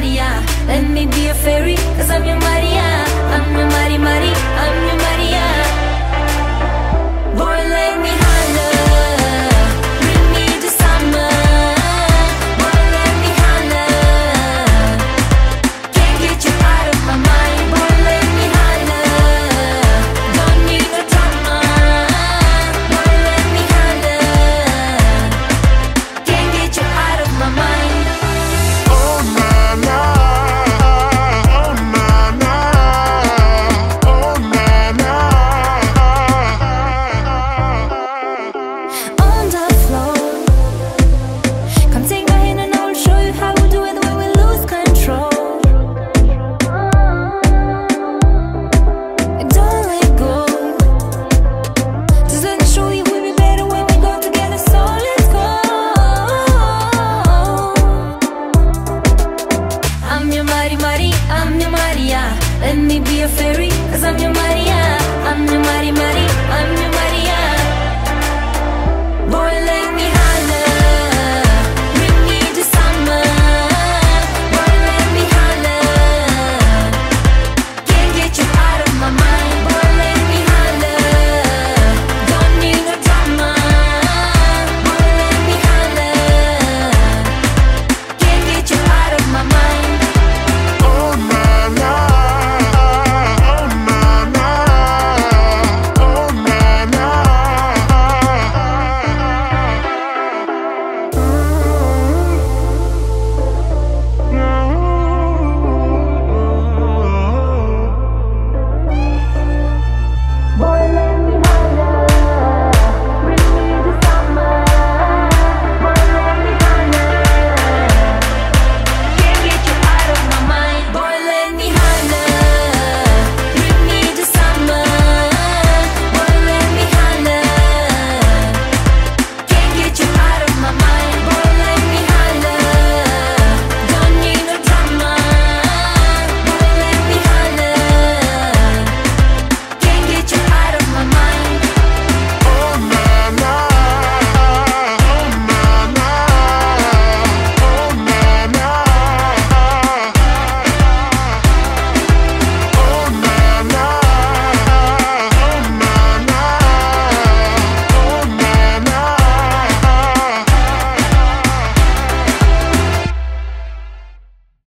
Let me be a fairy, cause Let me be your fairy, cause I'm your Maria. I'm your Mari Mari, I'm your Mari